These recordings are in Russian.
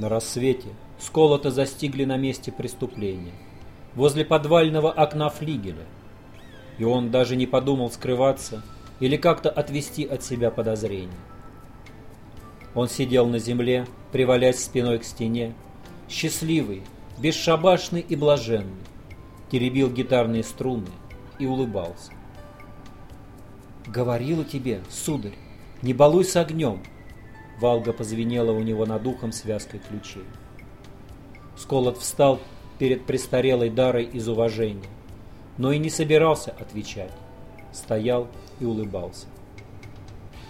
На рассвете Сколота застигли на месте преступления, возле подвального окна флигеля, и он даже не подумал скрываться или как-то отвести от себя подозрения. Он сидел на земле, привалясь спиной к стене, счастливый, бесшабашный и блаженный, теребил гитарные струны и улыбался. «Говорила тебе, сударь, не балуйся огнем!» Валга позвенела у него над ухом связкой ключей. Сколот встал перед престарелой Дарой из уважения, но и не собирался отвечать. Стоял и улыбался.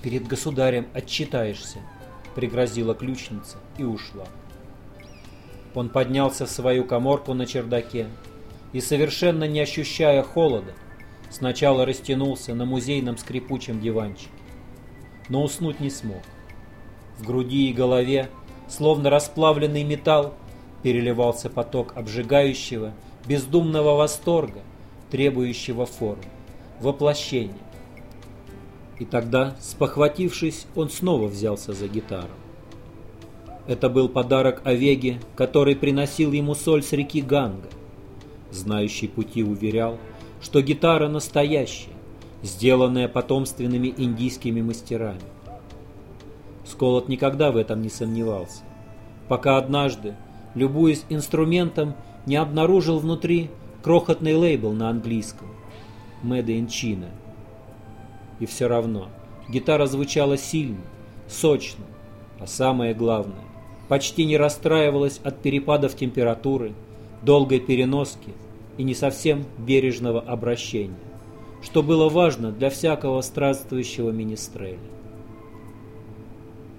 «Перед государем отчитаешься», — пригрозила ключница и ушла. Он поднялся в свою коморку на чердаке и, совершенно не ощущая холода, сначала растянулся на музейном скрипучем диванчике, но уснуть не смог. В груди и голове, словно расплавленный металл, переливался поток обжигающего, бездумного восторга, требующего формы, воплощения. И тогда, спохватившись, он снова взялся за гитару. Это был подарок Овеге, который приносил ему соль с реки Ганга. Знающий пути уверял, что гитара настоящая, сделанная потомственными индийскими мастерами. Сколот никогда в этом не сомневался, пока однажды, любуясь инструментом, не обнаружил внутри крохотный лейбл на английском «Made in China». И все равно гитара звучала сильно, сочно, а самое главное, почти не расстраивалась от перепадов температуры, долгой переноски и не совсем бережного обращения, что было важно для всякого странствующего министреля.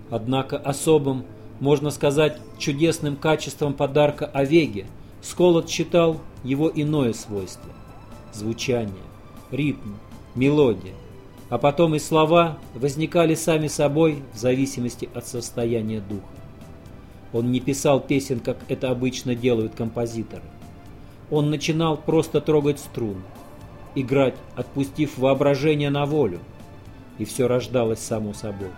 Однако особым, можно сказать, чудесным качеством подарка Овеге Сколот считал его иное свойство – звучание, ритм, мелодия, а потом и слова возникали сами собой в зависимости от состояния духа. Он не писал песен, как это обычно делают композиторы. Он начинал просто трогать струны, играть, отпустив воображение на волю, и все рождалось само собой.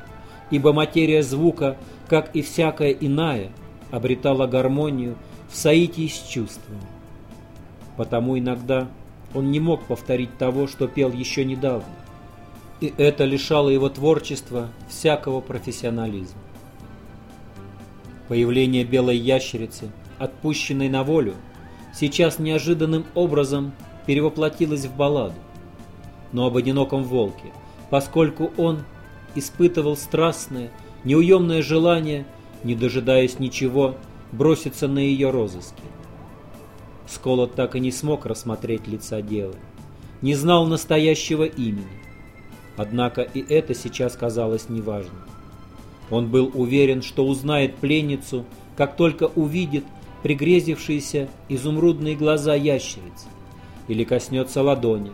Ибо материя звука, как и всякая иная, обретала гармонию в соитии с чувством. Потому иногда он не мог повторить того, что пел еще недавно, и это лишало его творчества всякого профессионализма. Появление белой ящерицы, отпущенной на волю, сейчас неожиданным образом перевоплотилось в балладу, но об одиноком волке, поскольку он испытывал страстное, неуемное желание, не дожидаясь ничего, броситься на ее розыски. Сколот так и не смог рассмотреть лица девы, не знал настоящего имени. Однако и это сейчас казалось неважным. Он был уверен, что узнает пленницу, как только увидит пригрезившиеся изумрудные глаза ящерицы или коснется ладони,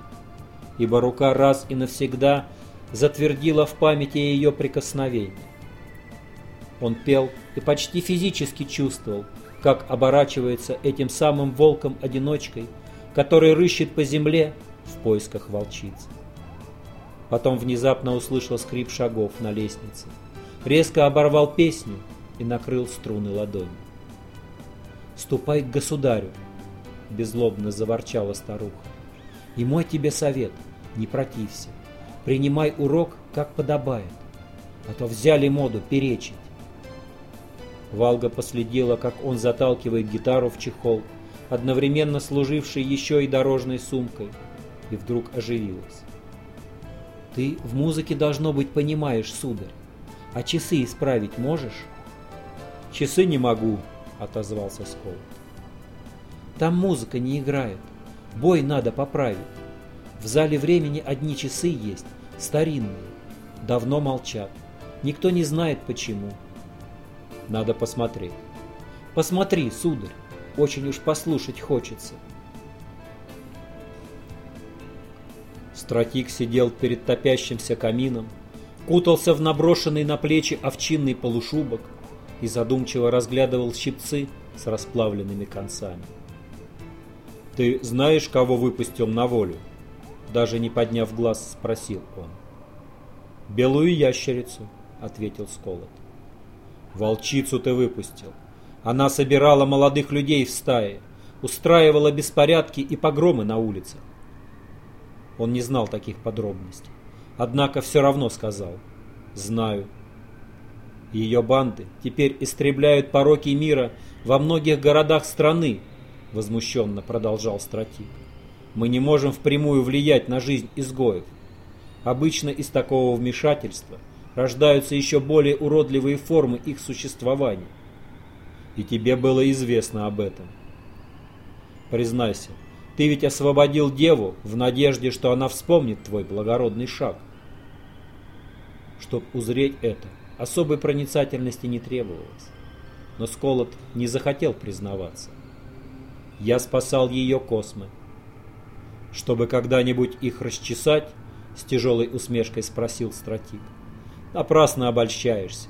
ибо рука раз и навсегда затвердила в памяти ее прикосновение. Он пел и почти физически чувствовал, как оборачивается этим самым волком-одиночкой, который рыщет по земле в поисках волчицы. Потом внезапно услышал скрип шагов на лестнице – резко оборвал песню и накрыл струны ладонью. «Ступай к государю!» — беззлобно заворчала старуха. «И мой тебе совет — не протився. Принимай урок, как подобает, а то взяли моду перечить». Валга последила, как он заталкивает гитару в чехол, одновременно служивший еще и дорожной сумкой, и вдруг оживилась. «Ты в музыке, должно быть, понимаешь, сударь. А часы исправить можешь? Часы не могу, отозвался Скол. Там музыка не играет. Бой надо поправить. В зале времени одни часы есть, старинные. Давно молчат. Никто не знает почему. Надо посмотреть. Посмотри, сударь. Очень уж послушать хочется. Стратик сидел перед топящимся камином, кутался в наброшенный на плечи овчинный полушубок и задумчиво разглядывал щипцы с расплавленными концами. «Ты знаешь, кого выпустил на волю?» Даже не подняв глаз, спросил он. «Белую ящерицу», — ответил Сколот. «Волчицу ты выпустил. Она собирала молодых людей в стае, устраивала беспорядки и погромы на улицах. Он не знал таких подробностей, однако все равно сказал «Знаю». Ее банды теперь истребляют пороки мира во многих городах страны, возмущенно продолжал стратик. Мы не можем впрямую влиять на жизнь изгоев. Обычно из такого вмешательства рождаются еще более уродливые формы их существования. И тебе было известно об этом. Признайся, ты ведь освободил деву в надежде, что она вспомнит твой благородный шаг. Чтоб узреть это, особой проницательности не требовалось. Но Сколот не захотел признаваться. Я спасал ее космы. Чтобы когда-нибудь их расчесать, с тяжелой усмешкой спросил стратик. Напрасно обольщаешься.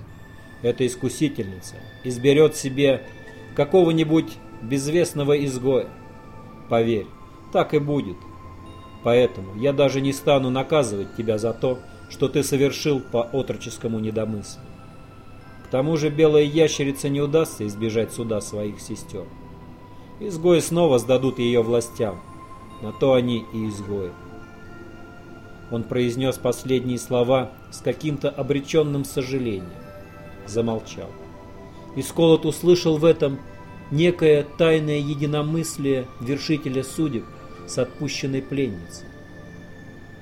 Эта искусительница изберет себе какого-нибудь безвестного изгоя. Поверь, так и будет. Поэтому я даже не стану наказывать тебя за то, что ты совершил по отроческому недомыслию. К тому же белая ящерица не удастся избежать суда своих сестер. Изгои снова сдадут ее властям. На то они и изгои. Он произнес последние слова с каким-то обреченным сожалением. Замолчал. И Сколот услышал в этом некое тайное единомыслие вершителя судеб с отпущенной пленницей.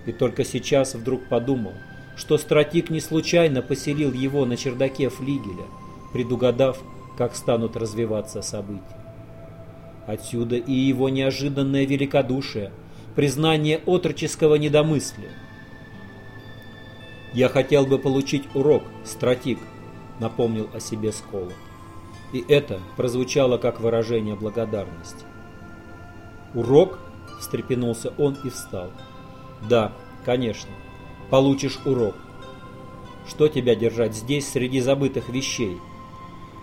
И только сейчас вдруг подумал, что стратик не случайно поселил его на чердаке флигеля, предугадав, как станут развиваться события. Отсюда и его неожиданное великодушие, признание отроческого недомыслия. «Я хотел бы получить урок, стратик», — напомнил о себе Сколот и это прозвучало как выражение благодарности. «Урок?» – встрепенулся он и встал. «Да, конечно. Получишь урок. Что тебя держать здесь среди забытых вещей?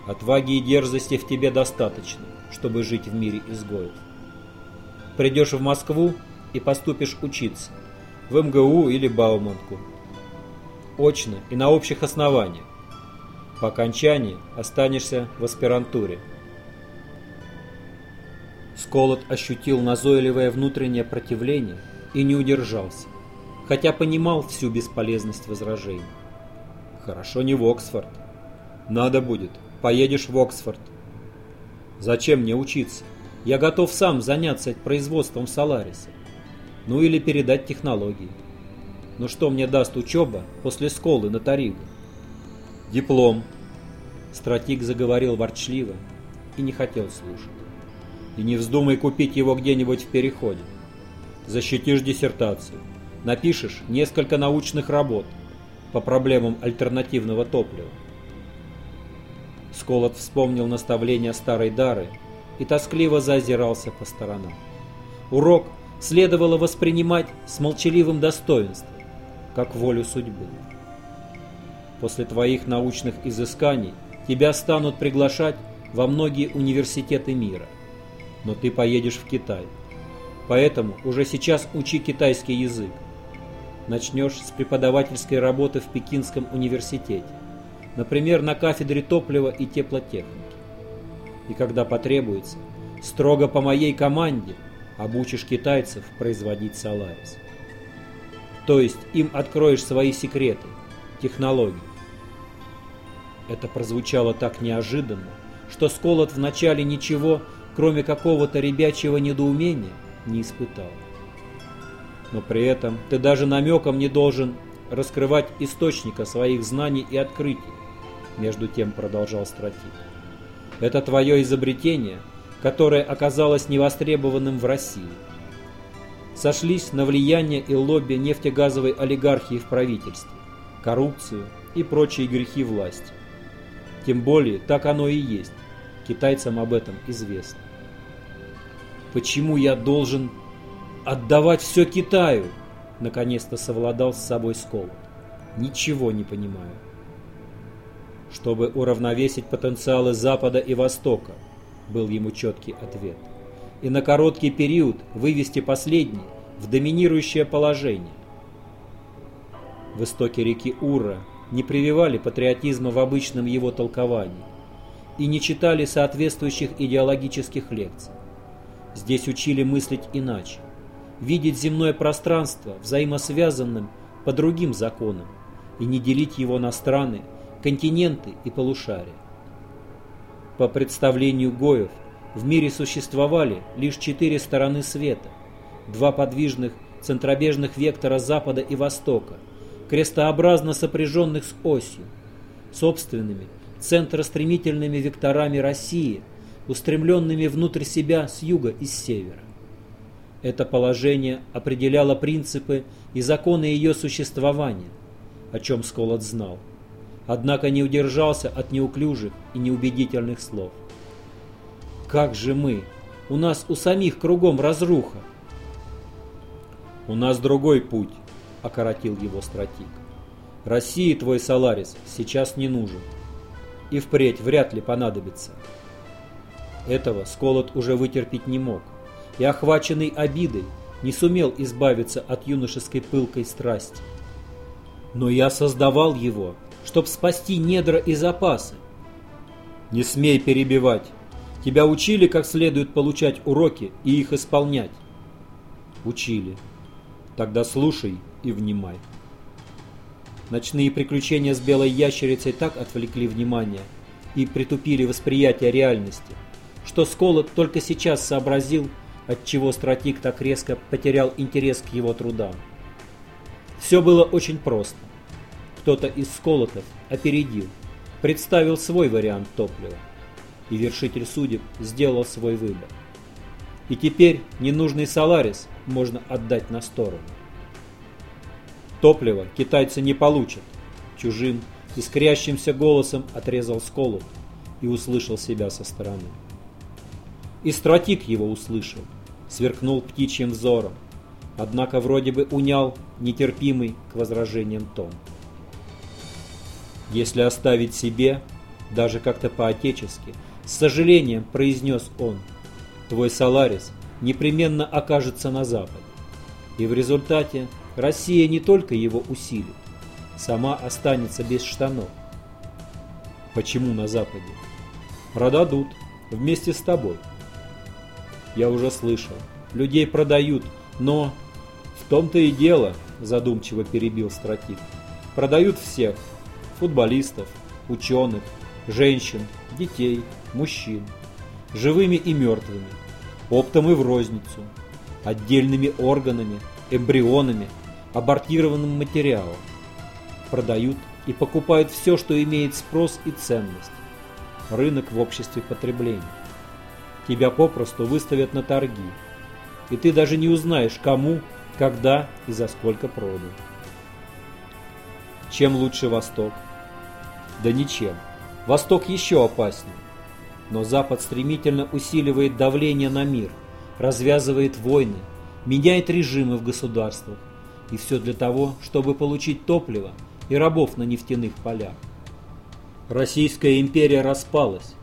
Отваги и дерзости в тебе достаточно, чтобы жить в мире изгоев. Придешь в Москву и поступишь учиться. В МГУ или Бауманку. Очно и на общих основаниях. По окончании останешься в аспирантуре. Сколот ощутил назойливое внутреннее противление и не удержался, хотя понимал всю бесполезность возражений. Хорошо не в Оксфорд. Надо будет, поедешь в Оксфорд. Зачем мне учиться? Я готов сам заняться производством Солариса. Ну или передать технологии. Но что мне даст учеба после школы на Таригу? Диплом. Стратик заговорил ворчливо и не хотел слушать. И не вздумай купить его где-нибудь в переходе. Защитишь диссертацию. Напишешь несколько научных работ по проблемам альтернативного топлива. Сколот вспомнил наставления старой Дары и тоскливо заозирался по сторонам. Урок следовало воспринимать с молчаливым достоинством, как волю судьбы. После твоих научных изысканий тебя станут приглашать во многие университеты мира. Но ты поедешь в Китай. Поэтому уже сейчас учи китайский язык. Начнешь с преподавательской работы в Пекинском университете. Например, на кафедре топлива и теплотехники. И когда потребуется, строго по моей команде обучишь китайцев производить Соларис. То есть им откроешь свои секреты, технологии. Это прозвучало так неожиданно, что Сколот вначале ничего, кроме какого-то ребячьего недоумения, не испытал. Но при этом ты даже намеком не должен раскрывать источника своих знаний и открытий, между тем продолжал стратик. Это твое изобретение, которое оказалось невостребованным в России. Сошлись на влияние и лобби нефтегазовой олигархии в правительстве, коррупцию и прочие грехи власти. Тем более, так оно и есть. Китайцам об этом известно. Почему я должен отдавать все Китаю? Наконец-то совладал с собой Скол. Ничего не понимаю. Чтобы уравновесить потенциалы Запада и Востока, был ему четкий ответ. И на короткий период вывести последний в доминирующее положение. В истоке реки Ура не прививали патриотизма в обычном его толковании. и не читали соответствующих идеологических лекций. Здесь учили мыслить иначе, видеть земное пространство взаимосвязанным по другим законам и не делить его на страны, континенты и полушария. По представлению Гоев, в мире существовали лишь четыре стороны света, два подвижных центробежных вектора Запада и Востока, крестообразно сопряженных с осью, собственными центростремительными векторами России, устремленными внутрь себя с юга и с севера. Это положение определяло принципы и законы ее существования, о чем Сколот знал, однако не удержался от неуклюжих и неубедительных слов. «Как же мы? У нас у самих кругом разруха!» «У нас другой путь», — окоротил его стратик. «России твой Соларис сейчас не нужен. И впредь вряд ли понадобится». Этого Сколот уже вытерпеть не мог, и, охваченный обидой, не сумел избавиться от юношеской пылкой страсти. «Но я создавал его, чтоб спасти недра и запасы». «Не смей перебивать. Тебя учили, как следует получать уроки и их исполнять?» «Учили», Тогда слушай и внимай. Ночные приключения с белой ящерицей так отвлекли внимание и притупили восприятие реальности, что Сколот только сейчас сообразил, отчего стратик так резко потерял интерес к его трудам. Все было очень просто. Кто-то из Сколотов опередил, представил свой вариант топлива, и вершитель судеб сделал свой выбор. И теперь ненужный Соларис можно отдать на сторону. Топливо китайцы не получат. Чужим, искрящимся голосом отрезал сколу и услышал себя со стороны. И стратик его услышал, сверкнул птичьим взором, однако вроде бы унял нетерпимый к возражениям тон. Если оставить себе, даже как-то по-отечески, с сожалением произнес он, твой Соларис непременно окажется на западе. И в результате Россия не только его усилит, сама останется без штанов. Почему на Западе? Продадут вместе с тобой. Я уже слышал, людей продают, но в том-то и дело, задумчиво перебил стратик. Продают всех, футболистов, ученых, женщин, детей, мужчин, живыми и мертвыми, оптом и в розницу, отдельными органами, эмбрионами, абортированным материалом. Продают и покупают все, что имеет спрос и ценность. Рынок в обществе потребления. Тебя попросту выставят на торги, и ты даже не узнаешь, кому, когда и за сколько продал. Чем лучше Восток? Да ничем. Восток еще опаснее. Но Запад стремительно усиливает давление на мир, развязывает войны, меняет режимы в государствах. И все для того, чтобы получить топливо и рабов на нефтяных полях. Российская империя распалась.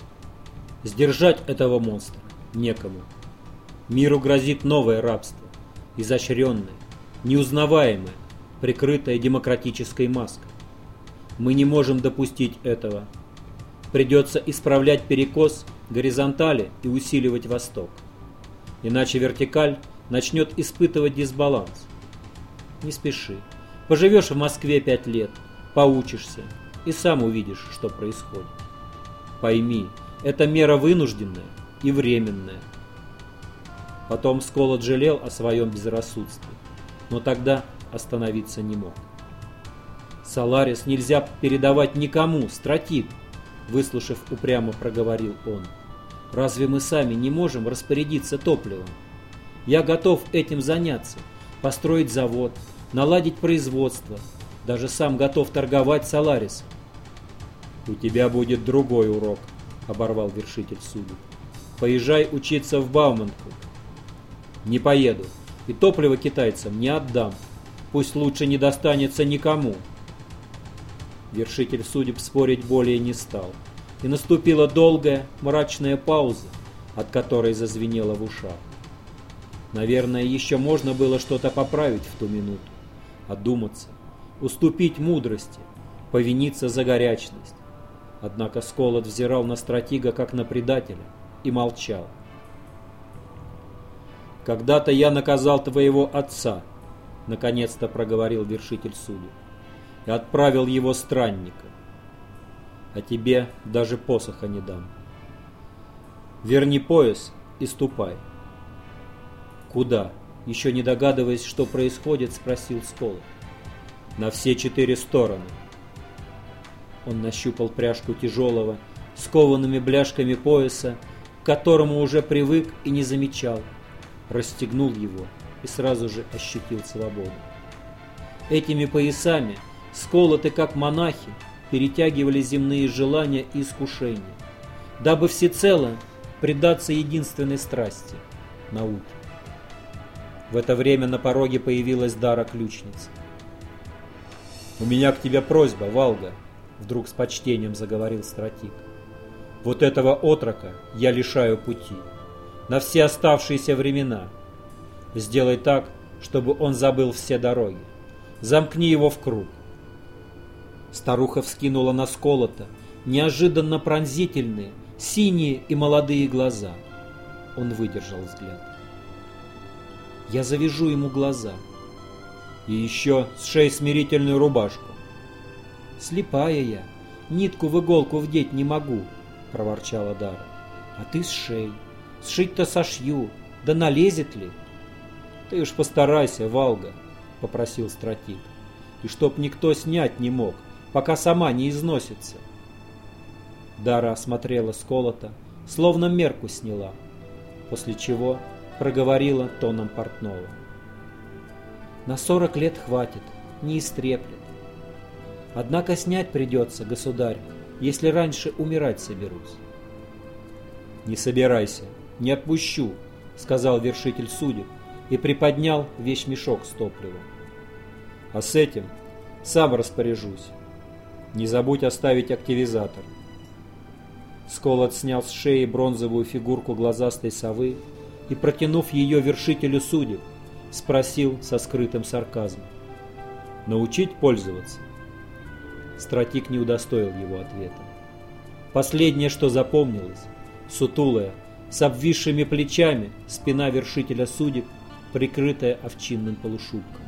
Сдержать этого монстра некому. Миру грозит новое рабство, изощренное, неузнаваемое, прикрытое демократической маской. Мы не можем допустить этого. Придется исправлять перекос горизонтали и усиливать Восток. Иначе вертикаль начнет испытывать дисбаланс. Не спеши. Поживешь в Москве пять лет, поучишься и сам увидишь, что происходит. Пойми, это мера вынужденная и временная. Потом Сколот жалел о своем безрассудстве, но тогда остановиться не мог. «Соларис нельзя передавать никому, стратик!» Выслушав, упрямо проговорил он. «Разве мы сами не можем распорядиться топливом? Я готов этим заняться, построить завод, наладить производство, даже сам готов торговать Соларисом. «У тебя будет другой урок», — оборвал вершитель судеб. «Поезжай учиться в Бауманку». «Не поеду, и топливо китайцам не отдам. Пусть лучше не достанется никому». Вершитель судеб спорить более не стал, и наступила долгая, мрачная пауза, от которой зазвенело в ушах. Наверное, еще можно было что-то поправить в ту минуту, одуматься, уступить мудрости, повиниться за горячность. Однако Сколот взирал на стратега как на предателя и молчал. «Когда-то я наказал твоего отца», — наконец-то проговорил вершитель судеб, — «и отправил его странника. А тебе даже посоха не дам. Верни пояс и ступай». «Куда?» — еще не догадываясь, что происходит, спросил Сколот. «На все четыре стороны». Он нащупал пряжку тяжелого, скованными бляшками пояса, к которому уже привык и не замечал — расстегнул его и сразу же ощутил свободу. Этими поясами, сколоты как монахи, перетягивали земные желания и искушения, дабы всецело предаться единственной страсти – науке. В это время на пороге появилась Дара ключница. «У меня к тебе просьба, Валга», — вдруг с почтением заговорил стратик. «Вот этого отрока я лишаю пути» на все оставшиеся времена. Сделай так, чтобы он забыл все дороги. Замкни его в круг. Старуха вскинула на сколото неожиданно пронзительные, синие и молодые глаза. Он выдержал взгляд. Я завяжу ему глаза. И еще с шеи смирительную рубашку. Слепая я, нитку в иголку вдеть не могу, проворчала Дара. А ты с шеей. Сшить-то сошью, да налезет ли? Ты уж постарайся, Валга, попросил стратик. И чтоб никто снять не мог, пока сама не износится. Дара осмотрела сколото, словно мерку сняла, после чего проговорила тоном портного. На сорок лет хватит, не истреплет. Однако снять придется, государь, если раньше умирать соберусь. Не собирайся, «Не отпущу», — сказал вершитель судеб и приподнял весь мешок с топливом. «А с этим сам распоряжусь. Не забудь оставить активизатор». Сколот снял с шеи бронзовую фигурку глазастой совы и, протянув ее вершителю судеб, спросил со скрытым сарказмом. «Научить пользоваться?» Стратик не удостоил его ответа. Последнее, что запомнилось, сутулая, с обвисшими плечами, спина вершителя судеб, прикрытая овчинным полушубком.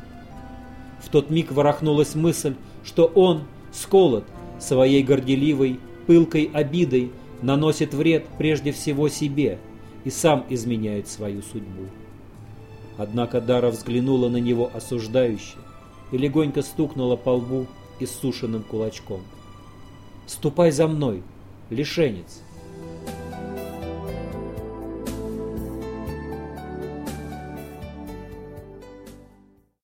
В тот миг ворохнулась мысль, что он, сколот, своей горделивой, пылкой обидой наносит вред прежде всего себе и сам изменяет свою судьбу. Однако Дара взглянула на него осуждающе и легонько стукнула по лбу иссушенным кулачком. «Ступай за мной, лишенец!»